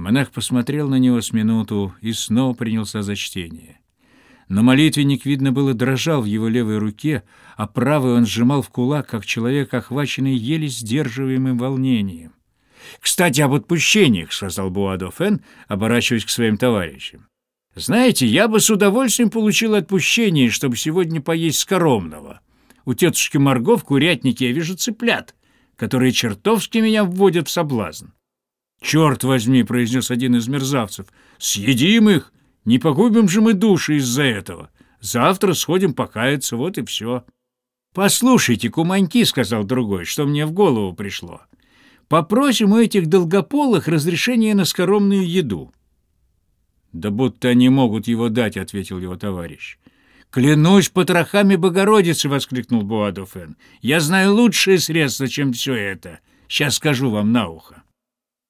Монах посмотрел на него с минуту и снова принялся за чтение. Но молитвенник, видно было, дрожал в его левой руке, а правый он сжимал в кулак, как человек, охваченный еле сдерживаемым волнением. «Кстати, об отпущениях», — сказал Буадо Фен, оборачиваясь к своим товарищам. «Знаете, я бы с удовольствием получил отпущение, чтобы сегодня поесть скоромного. У тетушки Марго в курятнике я вижу цыплят, которые чертовски меня вводят в соблазн. «Черт возьми!» — произнес один из мерзавцев. «Съедим их! Не погубим же мы души из-за этого. Завтра сходим покаяться, вот и все». «Послушайте, куманьки», — сказал другой, — что мне в голову пришло. «Попросим у этих долгополых разрешение на скоромную еду». «Да будто они могут его дать», — ответил его товарищ. «Клянусь потрохами Богородицы!» — воскликнул Буадофен. «Я знаю лучшее средство, чем все это. Сейчас скажу вам на ухо».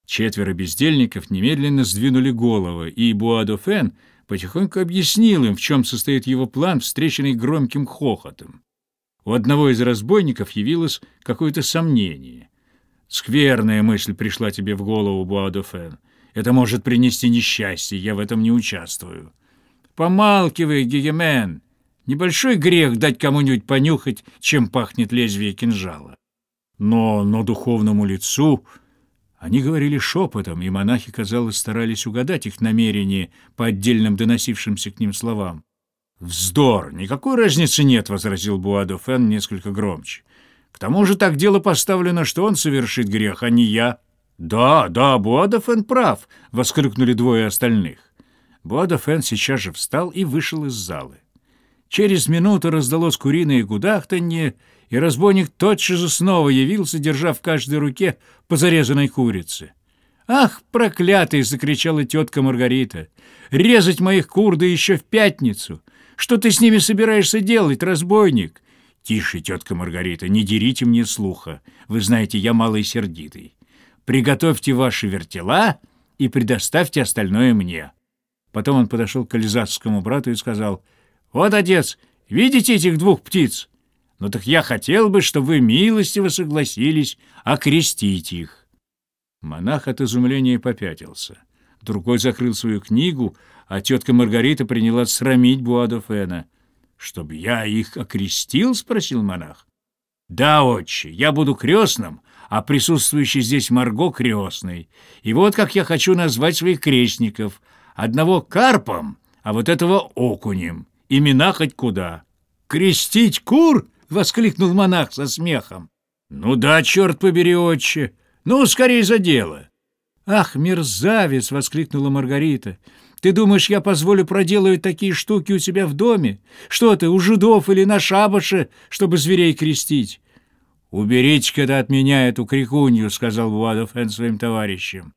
Четверо бездельников немедленно сдвинули головы, и Буадофен потихоньку объяснил им, в чем состоит его план, встреченный громким хохотом. У одного из разбойников явилось какое-то сомнение. «Скверная мысль пришла тебе в голову, Буадофен. Это может принести несчастье, я в этом не участвую». «Помалкивай, Гегемен! Небольшой грех дать кому-нибудь понюхать, чем пахнет лезвие кинжала». Но, но духовному лицу они говорили шепотом, и монахи, казалось, старались угадать их намерения по отдельным доносившимся к ним словам. «Вздор! Никакой разницы нет!» — возразил Буадо Фен несколько громче. «К тому же так дело поставлено, что он совершит грех, а не я». «Да, да, Буадо Фен прав!» — воскликнули двое остальных. Буадо Фен сейчас же встал и вышел из залы. Через минуту раздалось куриное гудахтанье, и разбойник тотчас же снова явился, держа в каждой руке по зарезанной курице. «Ах, проклятый!» — закричала тетка Маргарита. «Резать моих кур да еще в пятницу! Что ты с ними собираешься делать, разбойник?» «Тише, тетка Маргарита, не дерите мне слуха. Вы знаете, я малый сердитый. Приготовьте ваши вертела и предоставьте остальное мне». Потом он подошел к Альзасскому брату и сказал — вот, отец, видите этих двух птиц? Ну так я хотел бы, чтобы вы милостиво согласились окрестить их. Монах от изумления попятился. Другой закрыл свою книгу, а тетка Маргарита приняла срамить Буадофена. «Чтоб я их окрестил?» — спросил монах. «Да, отче, я буду крестным, а присутствующий здесь Марго крестный. И вот как я хочу назвать своих крестников. Одного карпом, а вот этого окунем имена хоть куда. «Крестить кур?» — воскликнул монах со смехом. «Ну да, черт побери, отче! Ну, скорее за дело!» «Ах, мерзавец!» — воскликнула Маргарита. «Ты думаешь, я позволю проделывать такие штуки у себя в доме? Что ты, у жидов или на шабаше, чтобы зверей крестить?» «Уберите-ка от меня эту крикунью», — сказал Буадов своим товарищам.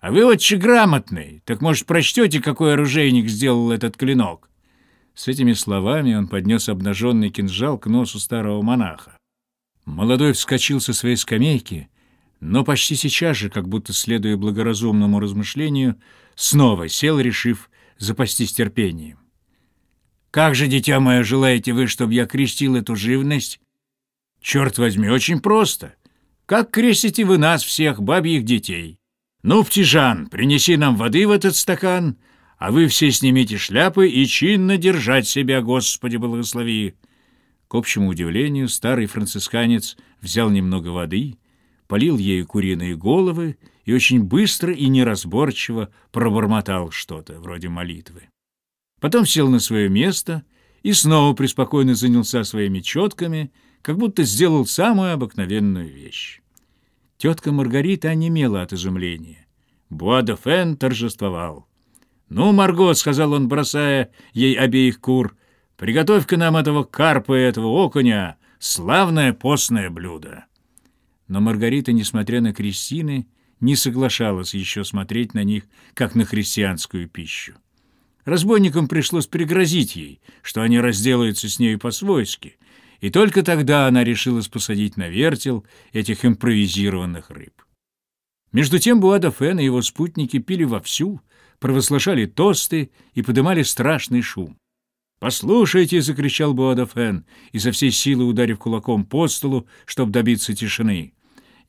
«А вы отче грамотный, так, может, прочтете, какой оружейник сделал этот клинок?» С этими словами он поднес обнаженный кинжал к носу старого монаха. Молодой вскочил со своей скамейки, но почти сейчас же, как будто следуя благоразумному размышлению, снова сел, решив запастись терпением. «Как же, дитя мое, желаете вы, чтобы я крестил эту живность?» «Черт возьми, очень просто. Как крестите вы нас всех, бабьих детей? Ну, Птижан, принеси нам воды в этот стакан, а вы все снимите шляпы и чинно держать себя, Господи, благослови!» К общему удивлению, старый францисканец взял немного воды, полил ею куриные головы и очень быстро и неразборчиво пробормотал что-то, вроде молитвы. Потом сел на свое место и снова преспокойно занялся своими четками, как будто сделал самую обыкновенную вещь. Тетка Маргарита онемела от изумления. Буадофен торжествовал. «Ну, Марго», — сказал он, бросая ей обеих кур, — «приготовь-ка нам этого карпа и этого окуня, славное постное блюдо». Но Маргарита, несмотря на крестины, не соглашалась еще смотреть на них, как на христианскую пищу. Разбойникам пришлось пригрозить ей, что они разделаются с нею по-свойски, и только тогда она решилась посадить на вертел этих импровизированных рыб. Между тем Буада Фен и его спутники пили вовсю, провозглашали тосты и подымали страшный шум. «Послушайте!» — закричал Буадафен, изо всей силы ударив кулаком по столу, чтобы добиться тишины.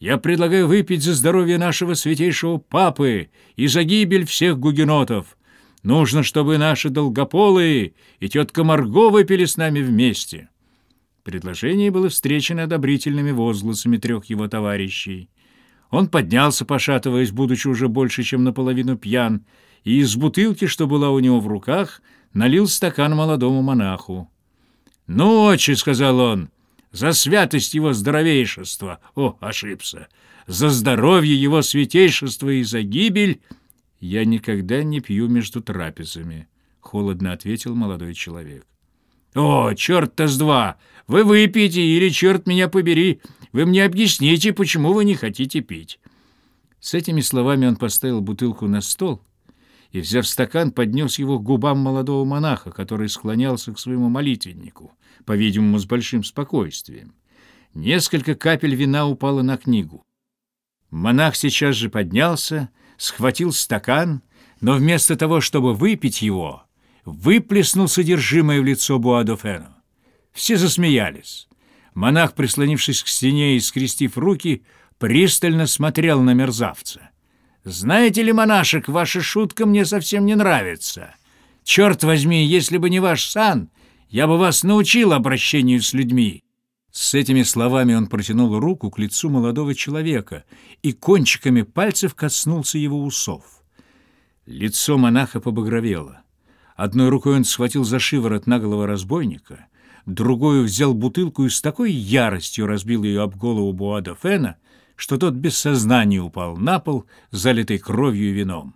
Я предлагаю выпить за здоровье нашего святейшего папы и за гибель всех гугенотов. Нужно, чтобы наши долгополые и тетка Марго выпили с нами вместе». Предложение было встречено одобрительными возгласами трех его товарищей. Он поднялся, пошатываясь, будучи уже больше, чем наполовину пьян, и из бутылки, что была у него в руках, налил стакан молодому монаху. «Ну, отче», — сказал он, — «за святость его здоровейшества». О, ошибся. «За здоровье его святейшества и за гибель...» «Я никогда не пью между трапезами», — холодно ответил молодой человек. «О, черт-то с два! Вы выпьете или, черт меня побери, вы мне объясните, почему вы не хотите пить». С этими словами он поставил бутылку на стол и, взяв стакан, поднес его к губам молодого монаха, который склонялся к своему молитвеннику, по-видимому, с большим спокойствием. Несколько капель вина упало на книгу. Монах сейчас же поднялся, схватил стакан, но вместо того, чтобы выпить его, выплеснул содержимое в лицо Буадофену. Все засмеялись. Монах, прислонившись к стене и скрестив руки, пристально смотрел на мерзавца. «Знаете ли, монашек, ваша шутка мне совсем не нравится. Черт возьми, если бы не ваш сан, я бы вас научил обращению с людьми». С этими словами он протянул руку к лицу молодого человека и кончиками пальцев коснулся его усов. Лицо монаха побагровело. Одной рукой он схватил за шиворот наглого разбойника, другой взял бутылку и с такой яростью разбил ее об голову Буада Фена, что тот без сознания упал на пол, залитый кровью и вином.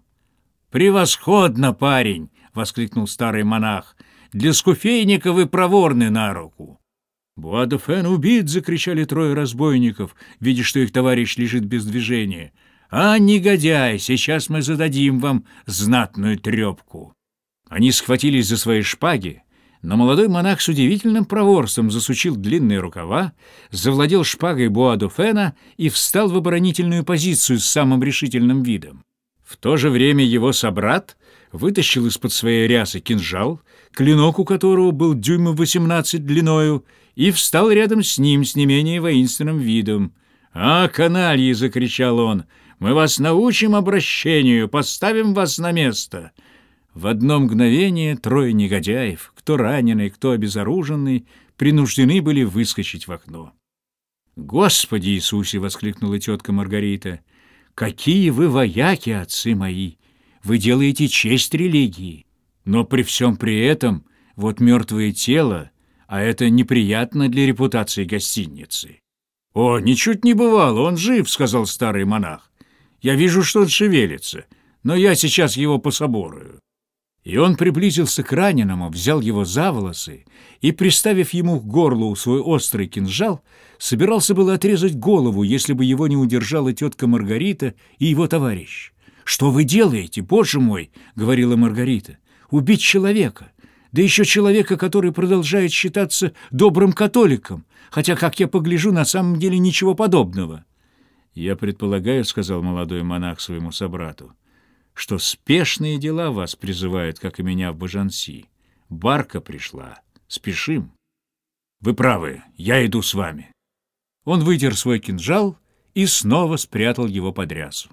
«Превосходно, парень!» — воскликнул старый монах. «Для скуфейника вы проворны на руку!» «Буадофен убит!» — закричали трое разбойников, видя, что их товарищ лежит без движения. «А, негодяй, сейчас мы зададим вам знатную трепку!» Они схватились за свои шпаги, но молодой монах с удивительным проворством засучил длинные рукава, завладел шпагой Буадофена и встал в оборонительную позицию с самым решительным видом. В то же время его собрат вытащил из-под своей рясы кинжал, клинок у которого был дюймов 18 длиною, и встал рядом с ним с не менее воинственным видом. «А, канальи!» — закричал он. «Мы вас научим обращению, поставим вас на место!» В одно мгновение трое негодяев, кто раненый, кто обезоруженный, принуждены были выскочить в окно. «Господи Иисусе!» — воскликнула тетка Маргарита. «Какие вы вояки, отцы мои! Вы делаете честь религии! Но при всем при этом вот мертвое тело, а это неприятно для репутации гостиницы». «О, ничуть не бывало, он жив!» — сказал старый монах. «Я вижу, что он шевелится, но я сейчас его пособорую». И он приблизился к раненому, взял его за волосы и, приставив ему к горлу свой острый кинжал, собирался было отрезать голову, если бы его не удержала тетка Маргарита и его товарищ. «Что вы делаете, боже мой?» — говорила Маргарита. «Убить человека, да еще человека, который продолжает считаться добрым католиком, хотя, как я погляжу, на самом деле ничего подобного». «Я предполагаю», — сказал молодой монах своему собрату, — что спешные дела вас призывают, как и меня в Бажанси. Барка пришла. Спешим. Вы правы, я иду с вами. Он вытер свой кинжал и снова спрятал его под рясу.